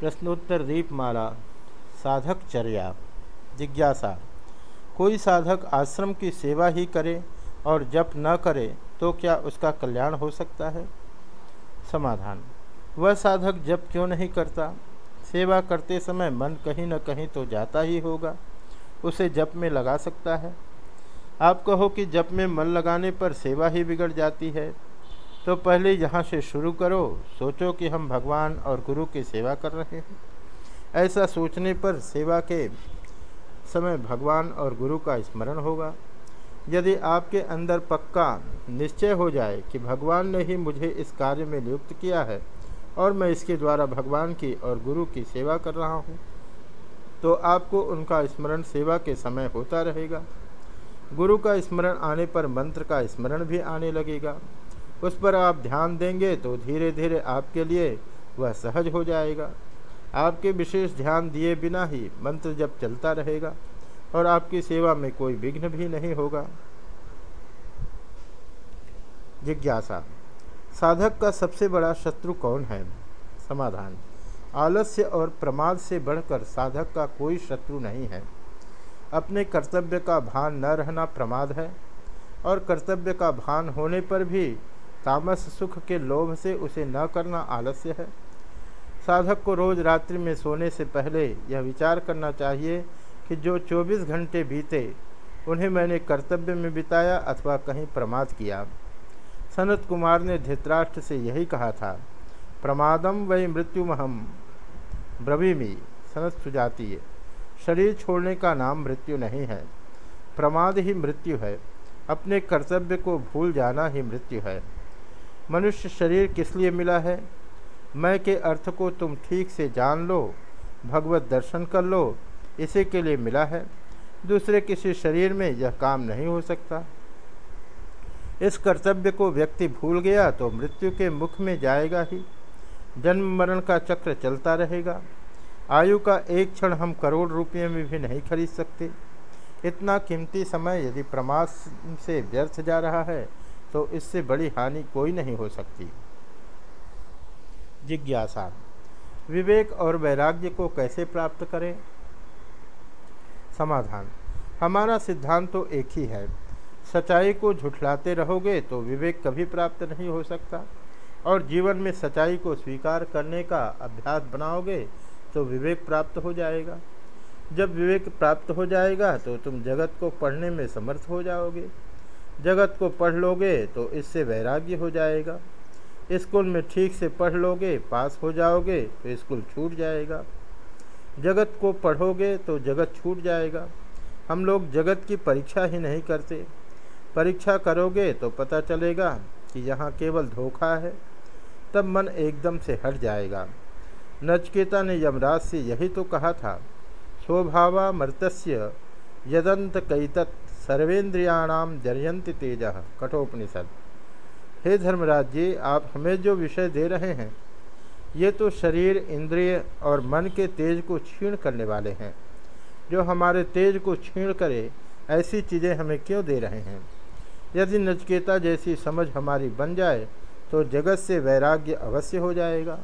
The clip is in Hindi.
प्रश्नोत्तर दीपमाला, साधक चर्या, जिज्ञासा। कोई साधक आश्रम की सेवा ही करे और जप न करे तो क्या उसका कल्याण हो सकता है? समाधान। वह साधक जप क्यों नहीं करता? सेवा करते समय मन कहीं न कहीं तो जाता ही होगा। उसे जप में लगा सकता है। आप कहो कि जप में मन लगाने पर सेवा ही बिगड़ जाती है। तो पहले यहाँ से शुरू करो, सोचो कि हम भगवान और गुरु की सेवा कर रहे हैं। ऐसा सोचने पर सेवा के समय भगवान और गुरु का स्मरण होगा। यदि आपके अंदर पक्का निश्चय हो जाए कि भगवान ने ही मुझे इस कार्य में नियुक्त किया है और मैं इसके द्वारा भगवान की और गुरु की सेवा कर रहा हूँ तो आपको उनका स्मरण सेवा के समय होता रहेगा। गुरु का स्मरण आने पर मंत्र का स्मरण भी आने लगेगा। उस पर आप ध्यान देंगे तो धीरे धीरे आपके लिए वह सहज हो जाएगा। आपके विशेष ध्यान दिए बिना ही मंत्र जब चलता रहेगा और आपकी सेवा में कोई विघ्न भी नहीं होगा। जिज्ञासा, साधक का सबसे बड़ा शत्रु कौन है? समाधान, आलस्य और प्रमाद से बढ़कर साधक का कोई शत्रु नहीं है। अपने कर्तव्य का भान न रहना प्रमाद है और कर्तव्य का भान होने पर भी तामस सुख के लोभ से उसे न करना आलस्य है। साधक को रोज रात्रि में सोने से पहले यह विचार करना चाहिए कि जो 24 घंटे बीते, उन्हें मैंने कर्तव्य में बिताया अथवा कहीं प्रमाद किया। सनत कुमार ने धृतराष्ट्र से यही कहा था प्रमादम वही मृत्युमहम ब्रवीमी। सनत सुजातीय शरीर छोड़ने का नाम मृत्यु नहीं है। प्रमाद ही मृत्यु है। अपने कर्तव्य को भूल जाना ही मृत्यु है। मनुष्य शरीर किस लिए मिला है? मैं के अर्थ को तुम ठीक से जान लो, भगवत दर्शन कर लो, इसी के लिए मिला है। दूसरे किसी शरीर में यह काम नहीं हो सकता। इस कर्तव्य को व्यक्ति भूल गया तो मृत्यु के मुख में जाएगा ही। जन्म मरण का चक्र चलता रहेगा। आयु का एक क्षण हम करोड़ रुपये में भी नहीं खरीद सकते। इतना कीमती समय यदि प्रमाद से व्यर्थ जा रहा है तो इससे बड़ी हानि कोई नहीं हो सकती। जिज्ञासा। विवेक और वैराग्य को कैसे प्राप्त करें? समाधान। हमारा सिद्धांत तो एक ही है। सच्चाई को झुठलाते रहोगे तो विवेक कभी प्राप्त नहीं हो सकता। और जीवन में सच्चाई को स्वीकार करने का अभ्यास बनाओगे तो विवेक प्राप्त हो जाएगा। जब विवेक प्राप्त हो जाएगा तो तुम जगत को पढ़ने में समर्थ हो जाओगे। जगत को पढ़ लोगे तो इससे वैराग्य हो जाएगा। स्कूल में ठीक से पढ़ लोगे, पास हो जाओगे तो स्कूल छूट जाएगा। जगत को पढ़ोगे तो जगत छूट जाएगा। हम लोग जगत की परीक्षा ही नहीं करते। परीक्षा करोगे तो पता चलेगा कि यहाँ केवल धोखा है। तब मन एकदम से हट जाएगा। नचकेता ने यमराज से यही तो कहा था। स्वभावा मर्तस्य यदंत कैतत सर्वेंद्रियाणाम जरयंति तेज। कठोपनिषद। हे धर्मराज जी आप हमें जो विषय दे रहे हैं, ये तो शरीर, इंद्रिय और मन के तेज को छीण करने वाले हैं। जो हमारे तेज को छीण करे, ऐसी चीज़ें हमें क्यों दे रहे हैं? यदि नचकेता जैसी समझ हमारी बन जाए तो जगत से वैराग्य अवश्य हो जाएगा।